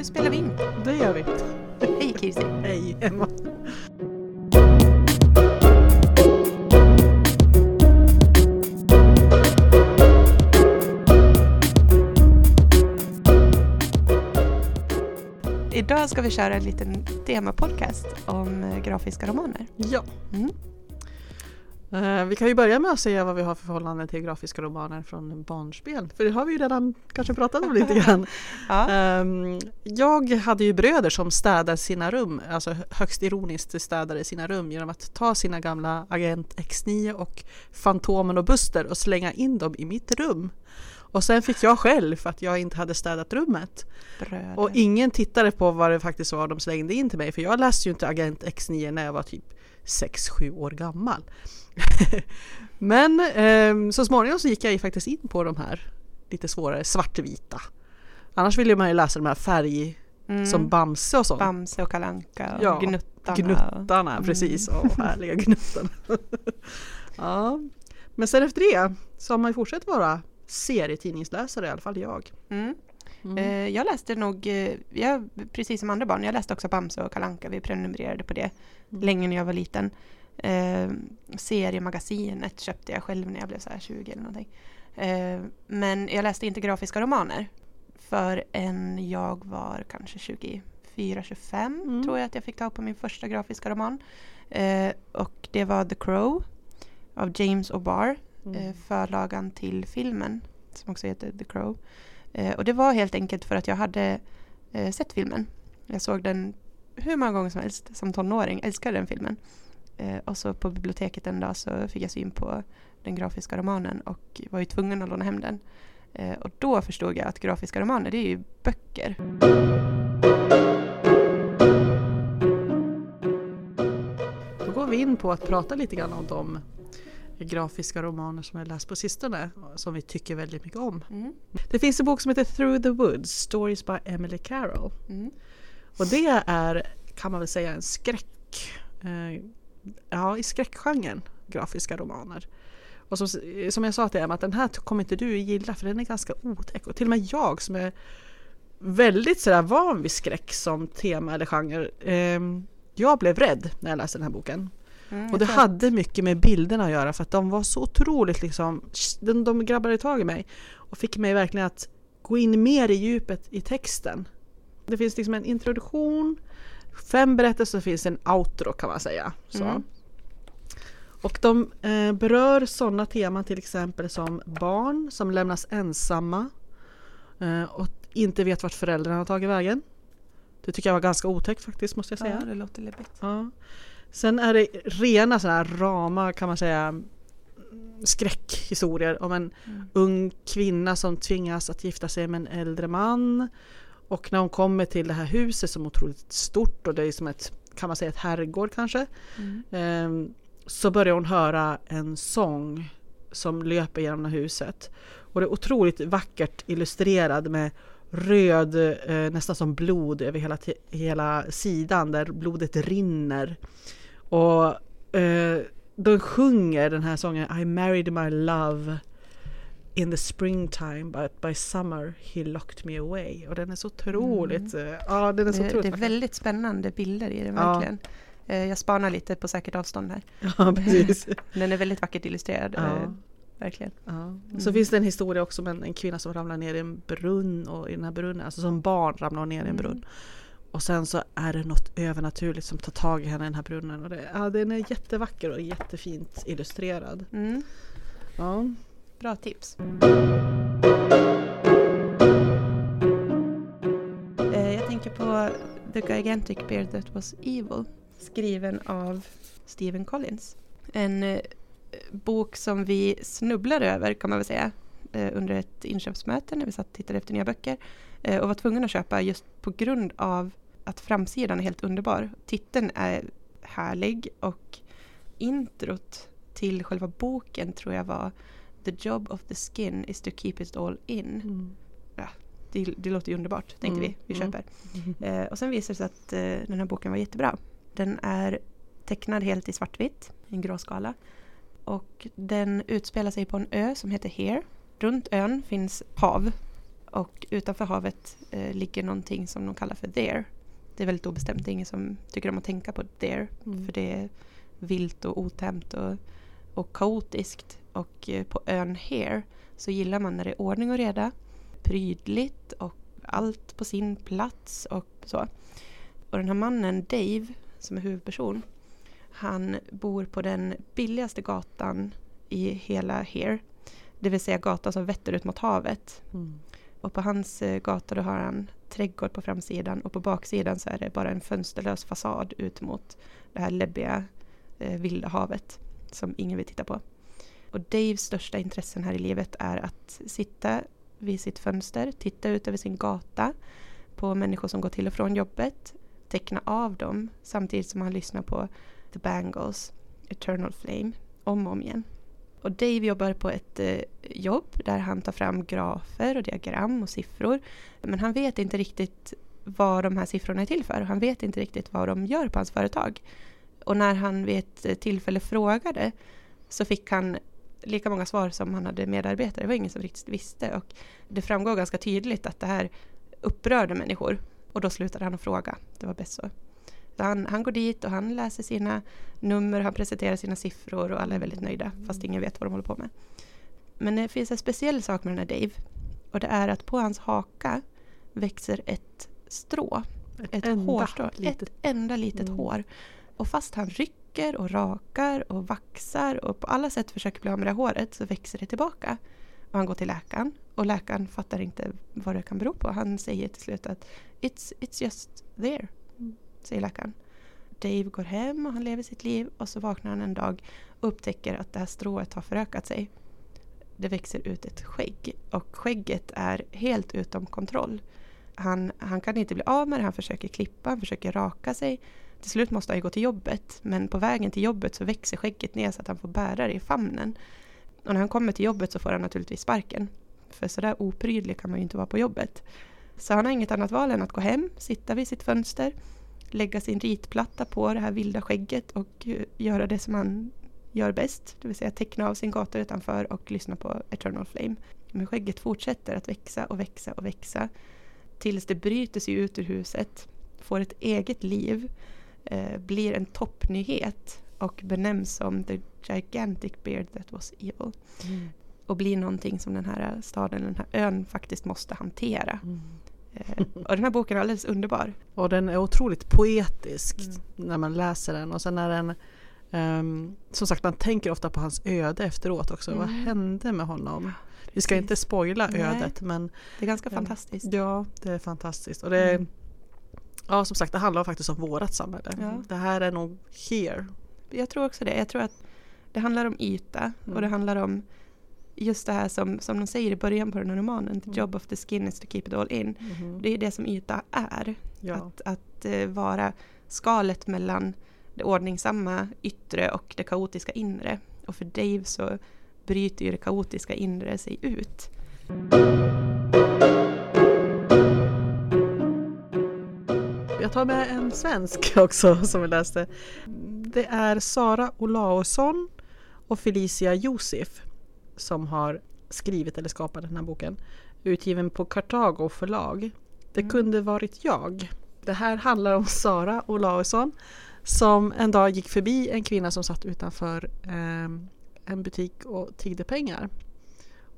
nu spelar vi in. Det gör vi. Hej Kirsi. Hej Emma. Idag ska vi köra en liten temapodcast om eh, grafiska romaner. Ja. Mm. Eh, vi kan ju börja med att säga vad vi har för förhållande till grafiska romaner från barnspel. För det har vi ju redan kanske pratat om lite grann. Ja. Ehm, jag hade ju bröder som städade sina rum, alltså högst ironiskt städade sina rum genom att ta sina gamla Agent X9 och Fantomen och Buster och slänga in dem i mitt rum. Och sen fick jag själv för att jag inte hade städat rummet. Bröder. Och ingen tittade på vad det faktiskt var de slängde in till mig för jag läste ju inte Agent X9 när jag var typ 6-7 år gammal. Men ehm, så småningom så gick jag ju faktiskt in på de här lite svårare svartvita. Annars ville man ju läsa de här färg Mm. som Bamse och sånt. Bamse och Kalanka och Ja, Gnuttarna. Gnuttarna, Mm. precis. Åh, härliga gnuttarna. ja. Men sen efter det så har man ju fortsatt vara serietidningsläsare, i alla fall jag. Mm. Mm. Eh, jag läste nog, eh, jag, precis som andra barn, jag läste också Bamse och Kalanka. Vi prenumererade på det Mm. länge när jag var liten. Eh, seriemagasinet köpte jag själv när jag blev så här 20 eller någonting. Eh, men jag läste inte grafiska romaner förrän jag var kanske 24-25 Mm. tror jag att jag fick tag på min första grafiska roman. Eh, och det var The Crow av James O'Barr Mm. eh, förlagan till filmen som också heter The Crow. Eh, och det var helt enkelt för att jag hade eh, sett filmen. Jag såg den hur många gånger som helst som tonåring, älskade den filmen. Eh, och så på biblioteket en dag så fick jag syn på den grafiska romanen och var ju tvungen att låna hem den. Eh, och då förstod jag att grafiska romaner, det är ju böcker. Då går vi in på att prata lite grann om de grafiska romaner som jag läst på sistone som vi tycker väldigt mycket om. Mm. Det finns en bok som heter Through the Woods, Stories by Emily Carroll. Mm. Och det är, kan man väl säga, en skräck, eh, ja i skräckgenren, grafiska romaner. Och som, som jag sa till Emma, att den här kommer inte du gilla för den är ganska otäck. Och till och med jag som är väldigt sådär van vid skräck som tema eller genre, eh, jag blev rädd när jag läste den här boken. Mm, Och det hade mycket med bilderna att göra för att de var så otroligt liksom, de, de grabbade tag i mig och fick mig verkligen att gå in mer i djupet i texten. Det finns liksom en introduktion, fem berättelser finns en outro kan man säga. Så. Mm. Och de eh, berör sådana teman till exempel som barn som lämnas ensamma eh, och inte vet vart föräldrarna har tagit vägen. Det tycker jag var ganska otäckt faktiskt måste jag säga. Ja, det låter läbbigt. Ja. Sen är det rena sådana här rama kan man säga skräckhistorier om en Mm. ung kvinna som tvingas att gifta sig med en äldre man. Och när hon kommer till det här huset som är otroligt stort och det är som ett, kan man säga ett herrgård kanske. Mm. Ehm, så börjar hon höra en sång som löper genom det här huset. Och det är otroligt vackert illustrerad med röd, eh, nästan som blod över hela, hela sidan där blodet rinner. Och eh, de sjunger den här sången I married my love in the springtime but by summer he locked me away. Och den är så otroligt, eh, ja den är så Det, otroligt det är väldigt spännande bilder i den Ja. verkligen. Eh, Jag spanar lite på säkert avstånd här. Ja, precis. Den är väldigt vackert illustrerad. Ja. eh, Verkligen. Ja. Så finns det en historia också om en, en kvinna som ramlar ner i en brunn och i den här brunnen, alltså som barn ramlar ner i en Mm. Och sen så är det något övernaturligt som tar tag i henne i den här brunnen. Och det, ja, den är jättevacker och jättefint illustrerad. Mm. Ja. Bra tips. Eh, Jag tänker på The Gigantic Bear That Was Evil. Skriven av Stephen Collins. En eh, bok som vi snubblade över kan man väl säga. Eh, Under ett inköpsmöte när vi satt och tittade efter nya böcker. eh, Och var tvungna att köpa just på grund av att framsidan är helt underbar. Titeln är härlig och introt till själva boken tror jag var The job of the skin is to keep it all in. Mm. Det, det låter ju underbart, tänkte Mm, vi. Vi mm. köper. Eh, och sen visade det sig att eh, den här boken var jättebra. Den är tecknad helt i svartvitt, i en grå skala. Och den utspelar sig på en ö som heter Here. Runt ön finns hav Och utanför havet eh, ligger någonting som de kallar för there. Det är väldigt obestämt, det är ingen som tycker om att tänka på there. Mm. För det är vilt och otämt och, och kaotiskt. Och eh, på ön Here så gillar man när det är ordning och reda, prydligt och allt på sin plats och så. Och den här mannen, Dave, som är huvudperson, han bor på den billigaste gatan i hela Here. Det vill säga gatan som vetter ut mot havet. Mm. Och på hans eh, gata då har han trädgård på framsidan och på baksidan så är det bara en fönsterlös fasad ut mot det här läbbiga eh, vilda havet som ingen vill titta på. Och Daves största intressen här i livet är att sitta vid sitt fönster, titta ut över sin gata på människor som går till och från jobbet, teckna av dem samtidigt som han lyssnar på The Bangles, Eternal Flame, om och om igen. Och Dave jobbar på ett eh, jobb där han tar fram grafer och diagram och siffror. Men han vet inte riktigt vad de här siffrorna är till för. Han vet inte riktigt vad de gör på hans företag. Och när han vid ett eh, tillfälle frågade så fick han lika många svar som han hade medarbetare. Det var ingen som riktigt visste. Och det framgår ganska tydligt att det här upprörde människor. Och då slutade han att fråga. Det var bäst så så han, han går dit och han läser sina nummer, han presenterar sina siffror och alla är väldigt nöjda fast ingen vet vad de håller på med. Men det finns en speciell sak med den här Dave och det är att på hans haka växer ett strå. Ett enda hårstrå. litet- Ett enda litet Mm. hår. Och fast han rycker och rakar och vaxar och på alla sätt försöker bli av med det håret så växer det tillbaka. Och han går till läkaren och läkaren fattar inte vad det kan bero på. Han säger till slut att it's, it's just there, säger läkaren. Dave går hem och han lever sitt liv och så vaknar han en dag och upptäcker att det här strået har förökat sig. Det växer ut ett skägg och skägget är helt utom kontroll. Han, han kan inte bli av med det, han försöker klippa, han försöker raka sig. Till slut måste han ju gå till jobbet men på vägen till jobbet så växer skägget ner så att han får bära det i famnen. Och när han kommer till jobbet så får han naturligtvis sparken. För sådär oprydlig kan man ju inte vara på jobbet. Så han har inget annat val än att gå hem, sitta vid sitt fönster, lägga sin ritplatta på det här vilda skägget och eh, göra det som han gör bäst. Det vill säga teckna av sin gata utanför och lyssna på Eternal Flame. Men skägget fortsätter att växa och växa och växa tills det bryter sig ut ur huset, får ett eget liv, eh, blir en toppnyhet och benämns som the gigantic beard that was evil. Mm. Och blir någonting som den här staden, den här ön faktiskt måste hantera. Mm. Eh, och den här boken är alldeles underbar. Och den är otroligt poetisk Mm. när man läser den och sen är den ehm, som sagt man tänker ofta på hans öde efteråt också. Vad Mm. hände med honom? Vi ska inte spoila Nej. ödet men Det är ganska Ja. fantastiskt. ja, det är fantastiskt. Och det, är- Mm. Ja som sagt det handlar faktiskt om vårat samhälle. Ja. Det här är nog here. Jag tror också det. Jag tror att det handlar om yta och Mm. det handlar om just det här som, som de säger i början på den här romanen. The Mm. job of the skin is to keep it all in. Mhm. Det är det som yta är. Ja. Att, att eh, vara skalet mellan det ordningsamma yttre och det kaotiska inre. Och för Dave så bryter ju det kaotiska inre sig ut. Jag tar med en svensk också som vi läste. Det är Sara Olausson och Felicia Josef som har skrivit eller skapat den här boken. Utgiven på Kartago förlag. Det Mm. kunde varit jag. Det här handlar om Sara Olausson som en dag gick förbi en kvinna som satt utanför ehm, en butik och tiggde pengar.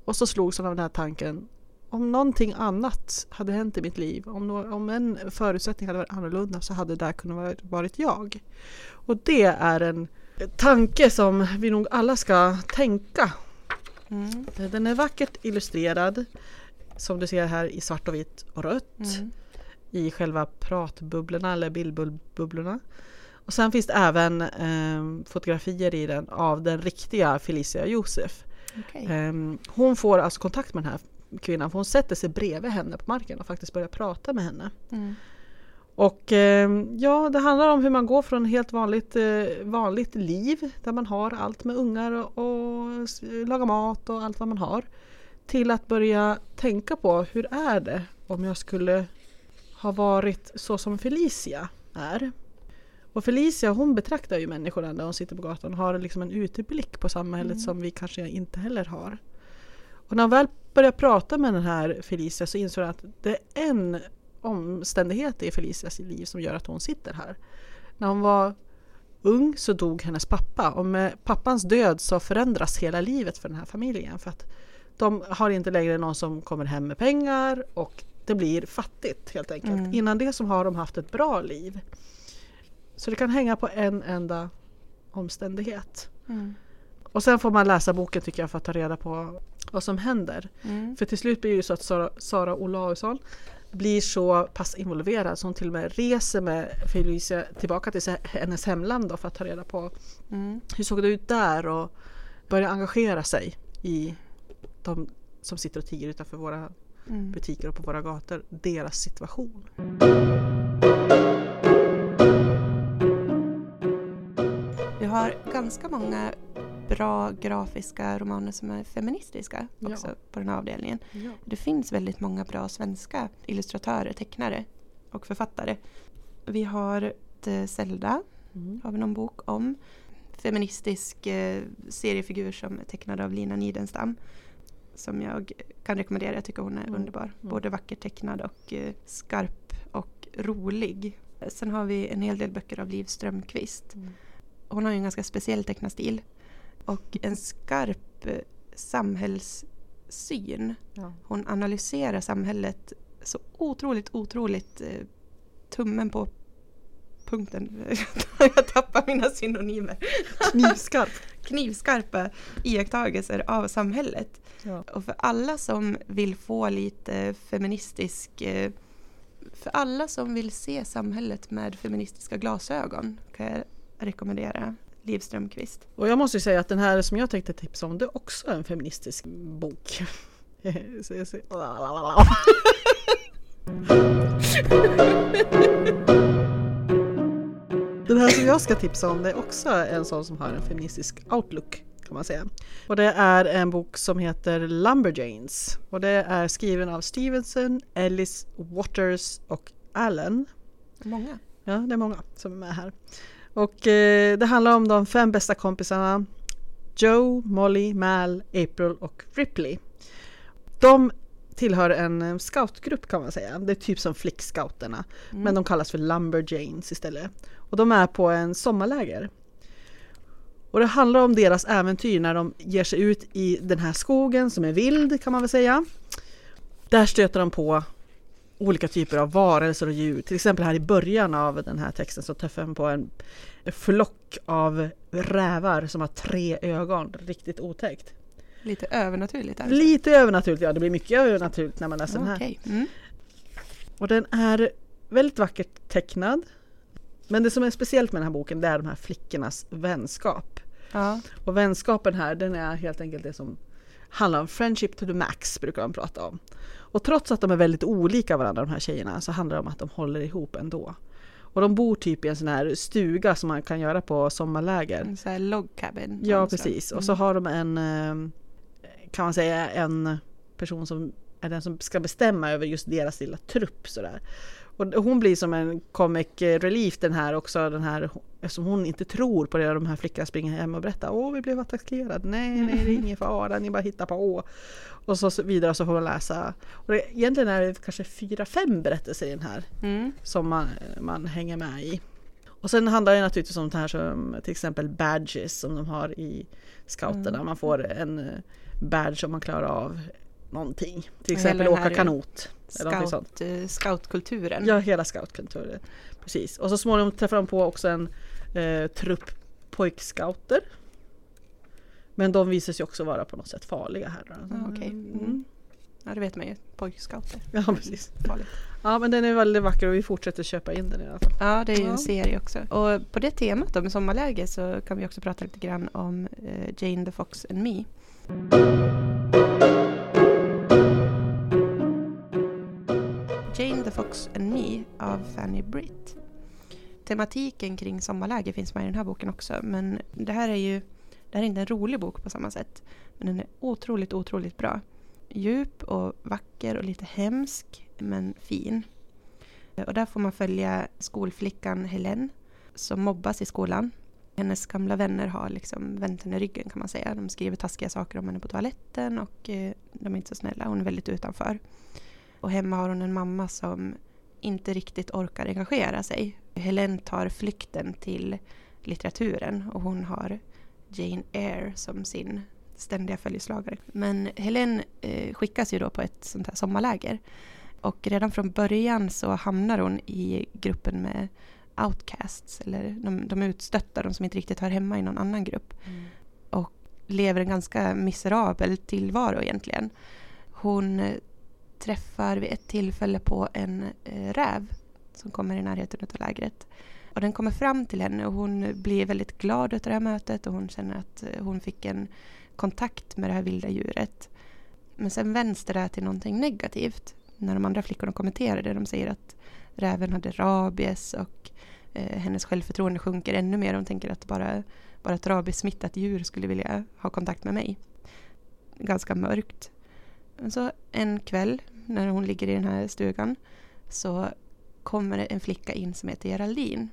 Och så slogs hon av den här tanken om någonting annat hade hänt i mitt liv, om, nå- om en förutsättning hade varit annorlunda så hade det där kunnat vara- varit jag. Och det är en tanke som vi nog alla ska tänka. Mm. Den är vackert illustrerad som du ser här i svart och vitt och rött Mm. i själva pratbubblorna eller bildbubblorna. Och sen finns det även eh, fotografier i den av den riktiga Felicia Josef. Okej. Ehm, hon får alltså kontakt med den här kvinnan för hon sätter sig bredvid henne på marken och faktiskt börjar prata med henne. Mm. Och ehm, ja, det handlar om hur man går från helt vanligt, eh, vanligt liv där man har allt med ungar och, och laga mat och allt vad man har. Till att börja tänka på hur är det om jag skulle ha varit så som Felicia är. Och Felicia hon betraktar ju människorna när hon sitter på gatan och har liksom en uteblick på samhället Mm. som vi kanske inte heller har. Och när han väl började prata med den här Felicia så insåg han att det är en omständighet i Felicias liv som gör att hon sitter här. När hon var ung så dog hennes pappa och med pappans död så förändras hela livet för den här familjen. För att de har inte längre någon som kommer hem med pengar och det blir fattigt helt enkelt. Mm. Innan det så har de haft ett bra liv. Så det kan hänga på en enda omständighet. Mm. Och sen får man läsa boken tycker jag för att ta reda på vad som händer. Mm. För till slut blir det så att Sara, Sara Olausson blir så pass involverad så hon till och med reser med Felicia tillbaka till hennes hemland för att ta reda på Mm. hur såg det ut där och börja engagera sig i de som sitter och tiger utanför våra Mm. butiker och på våra gator, deras situation. Vi har ganska många bra grafiska romaner som är feministiska också Ja. på den här avdelningen. Ja. Det finns väldigt många bra svenska illustratörer, tecknare och författare. Vi har eh, Zelda, Mm. har vi någon bok om. Feministisk eh, seriefigur som är tecknad av Lina Nidenstam. Som jag kan rekommendera, jag tycker hon är Mm. underbar. Mm. Både vackert tecknad och eh, skarp och rolig. Sen har vi en hel del böcker av Liv Strömquist. Mm. Hon har ju en ganska speciell tecknarstil. Och en skarp eh, samhällssyn. Ja. Hon analyserar samhället så otroligt, otroligt eh, tummen på punkten. Jag tappar mina synonymer. Knivskarp. Knivskarpa iakttagelser av samhället. Ja. Och för alla som vill få lite feministisk... eh, För alla som vill se samhället med feministiska glasögon kan jag rekommendera Liv Strömquist. Och jag måste säga att den här som jag tänkte tipsa om det är också en feministisk bok. Den här som jag ska tipsa om det är också en sån som har en feministisk outlook kan man säga. Och det är en bok som heter Lumberjanes och det är skriven av Stevenson, Ellis, Waters och Allen. Många. Ja, det är många som är med här. Och eh, det handlar om de fem bästa kompisarna Joe, Molly, Mal, April och Ripley. De tillhör en eh, scoutgrupp kan man säga. Det är typ som flickscouterna. Mm. Men de kallas för Lumberjanes istället. Och de är på en sommarläger. Och det handlar om deras äventyr när de ger sig ut i den här skogen som är vild kan man väl säga. Där stöter de på olika typer av varelser och djur. Till exempel här i början av den här texten så träffar man på en flock av rävar som har tre ögon. Riktigt otäckt. Lite övernaturligt alltså. Lite övernaturligt, ja det blir mycket övernaturligt när man läser den här. Mm. Och den är väldigt vackert tecknad. Men det som är speciellt med den här boken det är de här flickornas vänskap. Ja. Och vänskapen här den är helt enkelt det som handlar om friendship to the max brukar de prata om. Och trots att de är väldigt olika varandra de här tjejerna så handlar det om att de håller ihop ändå. Och de bor typ i en sån här stuga som man kan göra på sommarläger. En sån här log cabin. Ja precis. Och så Mm. har de en, eh, kan man säga, en person som är den som ska bestämma över just deras lilla trupp sådär. Och hon blir som en comic relief den här också, den här, eftersom hon inte tror på det de här flickorna springer hem och berättar Åh vi blev attackerade, nej nej det är ingen fara, ni bara hittar på. Och så vidare så får man läsa. Och det, egentligen är det kanske fyra, fem berättelser i den här Mm. som man, man hänger med i. Och sen handlar det naturligtvis om det här som till exempel badges som de har i scouterna. Mm. Man får en badge om man klarar av någonting. Till exempel åka kanot. Sånt. Scout, eh, scoutkulturen. Ja, hela scoutkulturen. Precis. Och så småningom träffar de på också en eh, trupp pojkscouter. Men de visar sig också vara på något sätt farliga här. då. Ja, okej. Mm. Ja det vet man ju. Pojkscouter. Ja, precis. Farligt. Ja, men den är väldigt vacker och vi fortsätter köpa in den i alla fall. Ja, det är ju Ja. en serie också. Och på det temat då med sommarläge så kan vi också prata lite grann om eh, Jane the Fox and Me. Jane the Fox and Me av Fanny Britt. Tematiken kring sommarläge finns med i den här boken också men det här är ju det här är inte en rolig bok på samma sätt men den är otroligt, otroligt bra. Djup och vacker och lite hemsk men fin. Och där får man följa skolflickan Helene som mobbas i skolan. Hennes gamla vänner har liksom vänt henne ryggen kan man säga. De skriver taskiga saker om henne på toaletten och eh, de är inte så snälla. Hon är väldigt utanför. Och hemma har hon en mamma som inte riktigt orkar engagera sig. Helen tar flykten till litteraturen och hon har Jane Eyre som sin ständiga följeslagare. Men Helen eh, skickas ju då på ett sånt här sommarläger. Och redan från början så hamnar hon i gruppen med outcasts, eller de, de utstötta, de som inte riktigt hör hemma i någon annan grupp. Mm. Och lever en ganska miserabel tillvaro egentligen. Hon eh, träffar vid ett tillfälle på en eh, räv som kommer i närheten av lägret. Och den kommer fram till henne och hon blir väldigt glad över det här mötet och hon känner att eh, hon fick en kontakt med det här vilda djuret. Men sen vänds det där till någonting negativt. När de andra flickorna kommenterar det, de säger att räven hade rabies och eh, hennes självförtroende sjunker ännu mer. Hon tänker att bara, bara ett rabiessmittat djur skulle vilja ha kontakt med mig. Ganska mörkt. Men så en kväll när hon ligger i den här stugan så kommer en flicka in som heter Geraldine.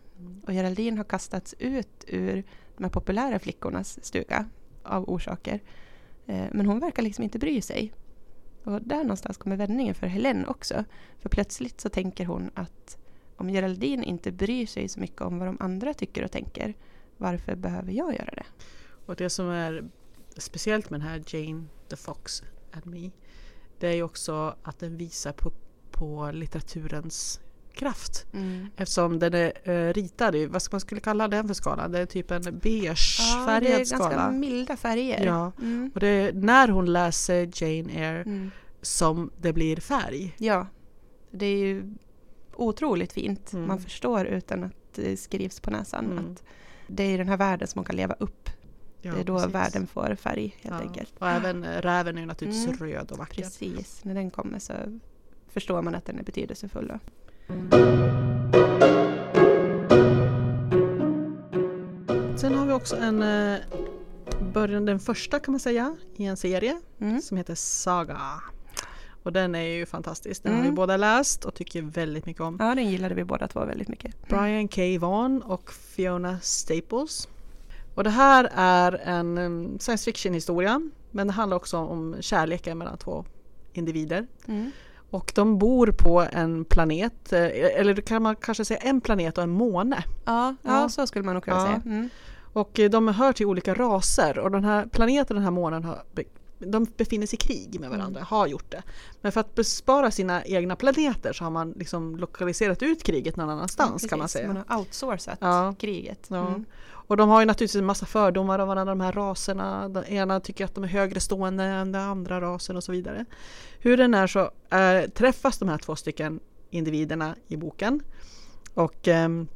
Och Geraldine har kastats ut ur de här populära flickornas stuga av orsaker. Eh, men hon verkar liksom inte bry sig. Och där någonstans kommer vändningen för Helene också. För plötsligt så tänker hon att om Geraldine inte bryr sig så mycket om vad de andra tycker och tänker, varför behöver jag göra det? Och det som är speciellt med den här Jane the Fox and Me det är ju också att den visar på, på litteraturens kraft. Eftersom den är eh, ritad i, vad ska man skulle kalla den för skala? Det är typ en Ja, det är ganska skala. milda färger. Ja. Mm. Och det är när hon läser Jane Eyre Mm. som det blir färg. ja, det är ju otroligt fint. Mm. Man förstår utan att det skrivs på näsan Mm. att det är den här världen som man kan leva upp. Ja, det är då precis. världen får färg helt Ja. enkelt. Och även eh, räven är naturligtvis Mm. röd och vacker. Precis, när den kommer så förstår man att den är betydelsefull. Då. Sen har vi också en eh, början, den första kan man säga, i en serie Mm. som heter Saga. Och den är ju fantastisk. Den har vi Mm. båda läst och tycker väldigt mycket om. Ja, den gillade vi båda två väldigt mycket. Brian K. Vaughan och Fiona Staples. Och det här är en um, science fiction historia men det handlar också om kärleken mellan två individer. Mm. Och de bor på en planet, eh, eller kan man kanske säga en planet och en måne. Ja, ja, Ja. så skulle man nog kunna Ja. säga. Mm. Och eh, de hör till olika raser och den här planeten och den här månen har, de befinner sig i krig med varandra, har gjort det. Men för att bespara sina egna planeter så har man liksom lokaliserat ut kriget någon annanstans kan man säga. Man har outsourcat Ja. kriget. Och de har ju naturligtvis en massa fördomar om varandra, de här raserna. Den ena tycker att de är högre stående än den andra rasen och så vidare. Hur den är så eh, träffas de här två stycken individerna i boken. Och ehm,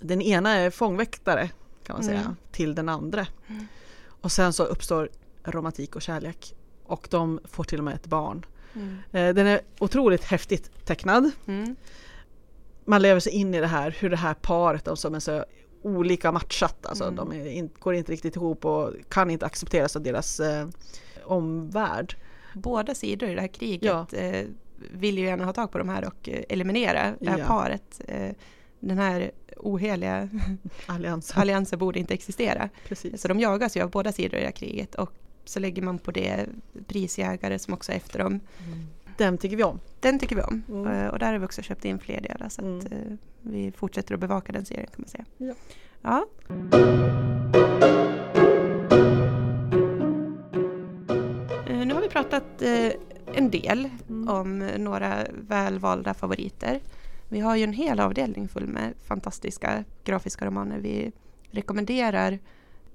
den ena är fångväktare kan man säga, Mm. till den andra. Mm. Och sen så uppstår romantik och kärlek. Och de får till och med ett barn. Mm. Eh, den är otroligt häftigt tecknad Mm. man lever sig in i det här, hur det här paret som är så olika matchat, alltså Mm. de in, går inte riktigt ihop och kan inte accepteras av deras eh, omvärld. Båda sidor i det här kriget Ja. eh, vill ju gärna ha tag på de här och eh, eliminera det här Ja. paret. Eh, den här oheliga Alliansen. alliansen borde inte existera. Precis. Så de jagas ju av båda sidor i det här kriget och så lägger man på det prisjägare som också är efter dem. Den tycker vi om. Den tycker vi om Mm. Eh, och där har vi också köpt in fler delar så att Mm. eh, vi fortsätter att bevaka den serien kan man säga. Ja. Ja. Eh, Nu har vi pratat en del Mm. om några välvalda favoriter. Vi har ju en hel avdelning full med fantastiska grafiska romaner. Vi rekommenderar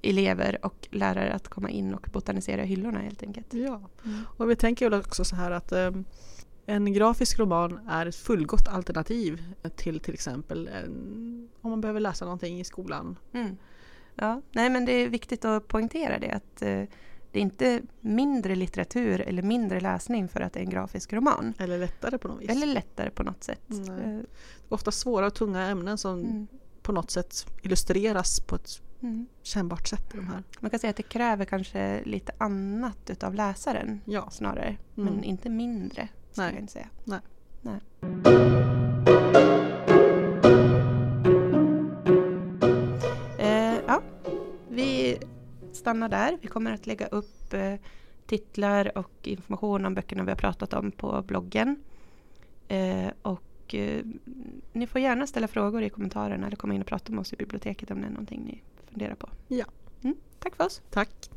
elever och lärare att komma in och botanisera hyllorna helt enkelt. Ja. Mm. Och vi tänker väl också så här att eh, en grafisk roman är ett fullgott alternativ till till exempel en, om man behöver läsa någonting i skolan. Mm. Ja, nej men det är viktigt att poängtera det att eh, det är inte mindre litteratur eller mindre läsning för att det är en grafisk roman. Eller lättare på något vis. Eller lättare på något sätt. Nej. Eh, Ofta svåra och tunga ämnen som Mm. på något sätt illustreras på ett Mm. kännbart sätt de här. Man kan säga att det kräver kanske lite annat utav läsaren Ja. snarare. Men Mm. inte mindre skulle Nej. jag inte säga. Nej. Nej. Eh, ja, stanna där. Vi kommer att lägga upp eh, titlar och information om böckerna vi har pratat om på bloggen. Eh, och eh, ni får gärna ställa frågor i kommentarerna eller komma in och prata med oss i biblioteket om det är någonting ni fundera på. Ja. Mm, tack för oss. Tack.